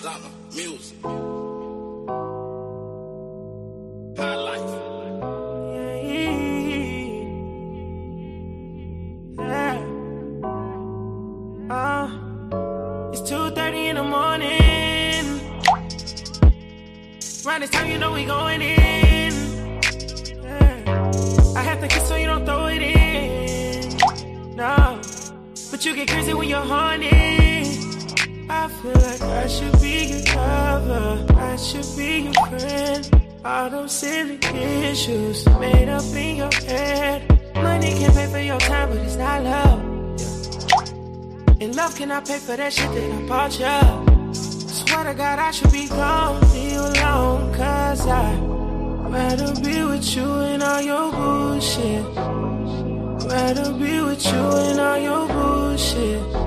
Summer music. Uh, it's 2.30 in the morning. Around this time, you know we going in. Yeah. I have to kiss so you don't throw it in. No. But you get crazy when you're horny. I feel like I should be your lover. I should be your friend. All those silly issues made up in your head. Money can pay for your time, but it's not love. And love cannot pay for that shit that I bought you. Swear to God, I should be gone, leave you alone. Cause I rather be with you and all your bullshit. Rather be with you and all your bullshit.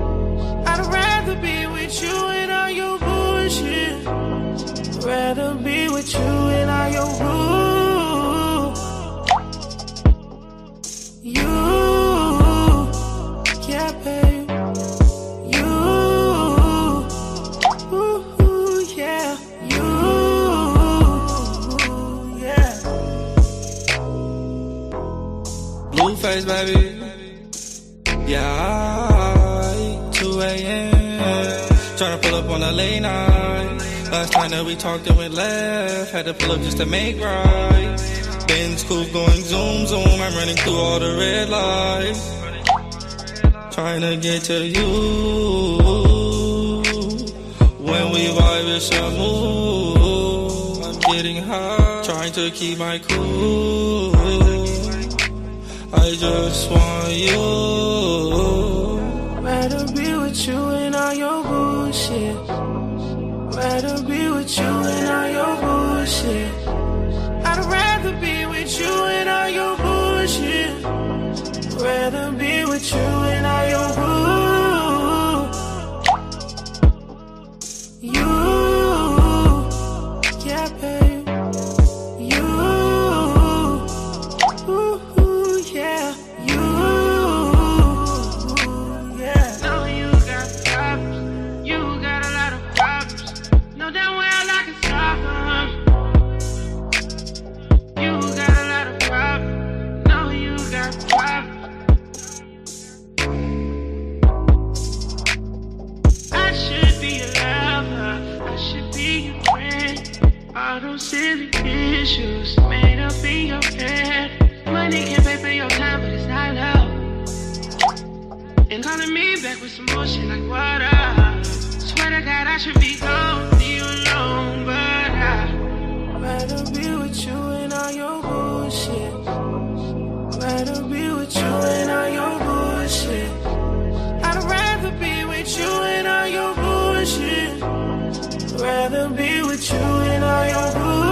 Baby. Yeah, 2 a.m. Tryna pull up on a late night. Last time that we talked and went left. Had to pull up just to make right. Benz coupe going zoom zoom. I'm running through all the red lights. Trying to get to you. When we vibe, it's a move. I'm getting high. Trying to keep my cool. I just want you. Rather be with you and all your bullshit. Rather be with you and all your bullshit. I'd rather be with you and all your bullshit. Rather be with you your friend. All those silly issues made up in your head. Money can pay for your time, but it's not love. And calling me back with some bullshit like water. Swear to God, I should be gone, pushing. Rather be with you in all your good.